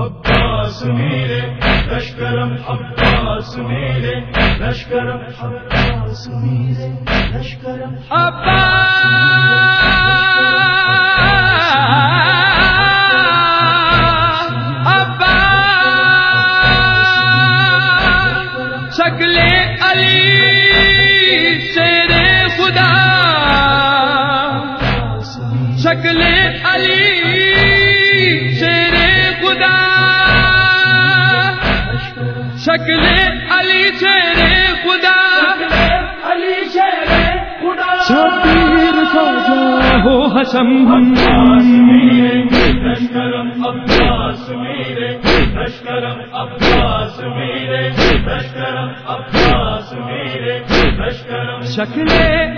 عباس میرے لشکرم عباس میرے لشکرم عباس میرے لشکرم خدا شکل علی۔ شکل علی شیر خدا۔ علی شیر خدا شبیر ساجا ہو حسم عباس میرے لشکرم عباس میرے لشکرم عباس میرے لشکرم عباس میرے لشکرم شکل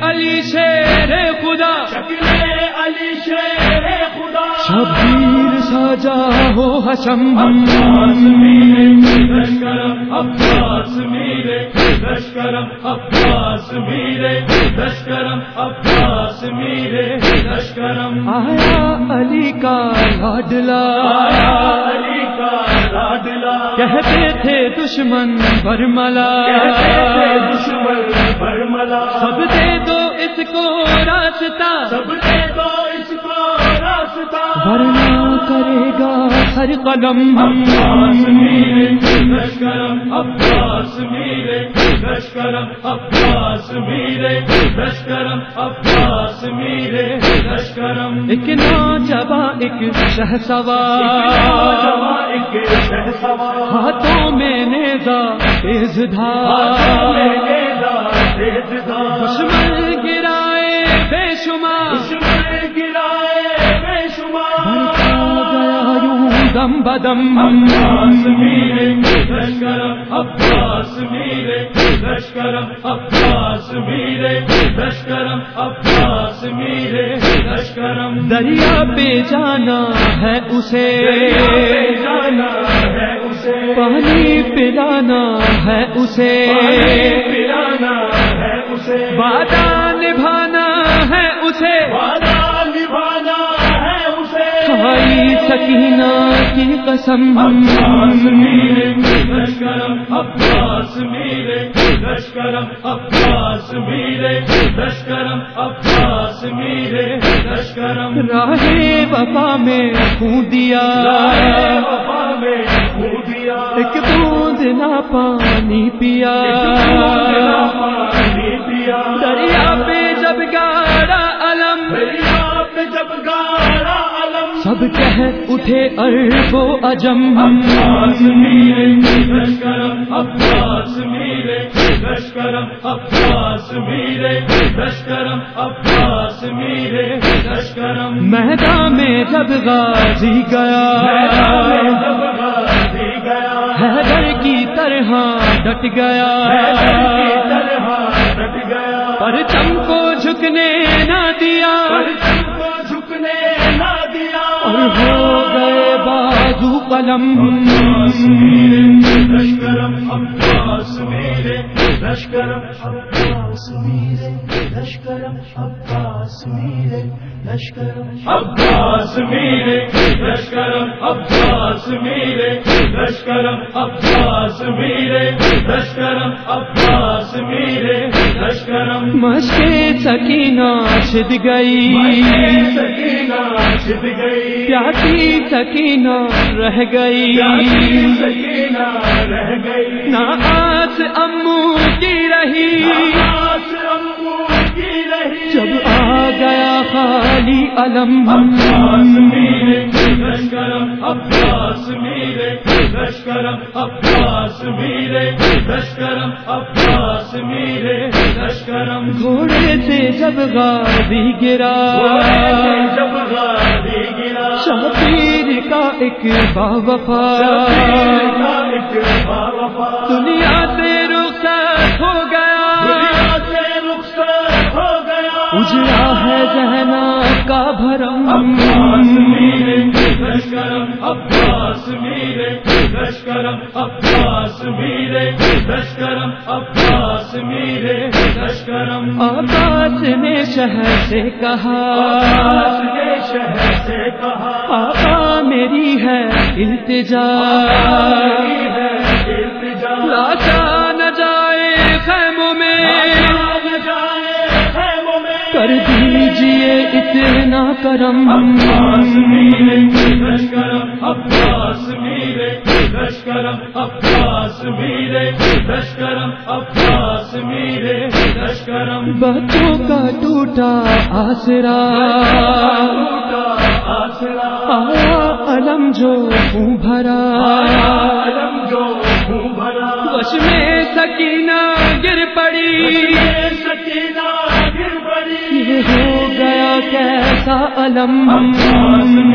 علی شیر خدا۔ شکل علی شیر خدا شبیر ساجا ہو حسم عباس میرے لشکرم عباس میرے لشکرم عباس میرے لشکرم آیا علی کا لاڈلا؟ علی کا لاڈلا۔ کہتے تھے دشمن برملا۔ دشمن برملا۔ سب دے دو اس کو راستہ۔ سب دے دو ہر قدم عباس میرے لشکرم عباس میرے لشکرم عباس میرے لشکرم عباس میرے لشکرم ایک ایک شہ سوار ایک ہاتھوں میں نیزا تیز دھار۔ یوں دم بدم عباس میرے لشکرم عباس میرے لشکرم عباس میرے لشکرم عباس میرے لشکرم دریا پہ جانا ہے اسے۔ جانا ہے اسے۔ پانی پلانا ہے اسے۔ پلانا ہے اسے۔ وعدہ اسے کھائی سکینہ کی قسم۔ عباس میرے لشکرم عباس میرے لشکرم عباس میرے لشکرم عباس میرے لشکرم راہ وفا میں خون دیا۔ وفا میں دیا۔ ایک بوند نہ پانی پیا سب کہہ اٹھے ارب و اجم عباس میرے لشکرم عباس میرے لشکرم عباس میرے لشکرم عباس میرے لشکرم میدان میں جب غازی گیا۔ جب غازی گیا۔ حیدر کی طرح ڈٹ گیا۔ طرح ڈٹ گیا۔ پرچم کو جھکنے نہ دیا۔ ہو گئے بازو قلم۔ لشکرم عباس میرے لشکرم عباس میرے لشکرم عباس میرے لشکرم عباس میرے لشکرم عباس میرے لشکرم عباس میرے لشکرم عباس میرے لشکرم مشق سکینہ چھد گئی۔ سکینہ پیاسی سکینہ رہ گئی۔ رہ گئی نہ آس امو کی رہی۔ امو کی جب آ گیا خالی علم۔ عباس میرے لشکرم عباس میرے لشکرم عباس میرے لشکرم عباس میرے لشکرم گھوڑے سے جب غازی گرا۔ جب غازی شبیر کا ایک باوفا دنیا سے رخصت ہو گیا۔ ہو اجڑا ہے ذہنا کا بھرم۔ عباس میرے لشکرم عباس میرے لشکرم عباس میرے لشکرم عباس نے شہر سے کہا شہر سے کہا آقا میری ہے التجا۔ لاچا نہ جائے خیموں میں۔ کر دیجیے اتنا کرم۔ عباس میرے لشکرم عباس میرے لشکرم عباس میرے لشکرم. بچوں کا ٹوٹا آسرا آسرا آیا علم جو خوں بھرا علم جو ہوں بھرا وش میں سکینہ گر پڑی سکینہ گر پڑی ہو گیا کیسا علم؟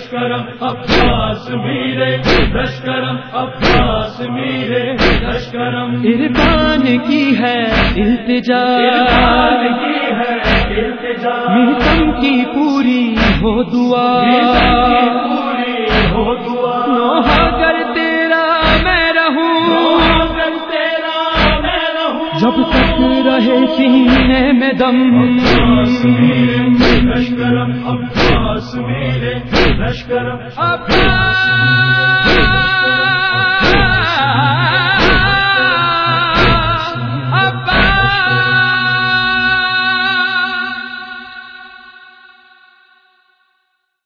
لشکرم عباس میرے لشکرم عباس میرے لشکرم. عرفان کی ہے التجا. کی ہے التجا. کی پوری ہو دعا. جب تک رہے سینے میں دم۔ عباس میرے لشکرم عباس میرے عباس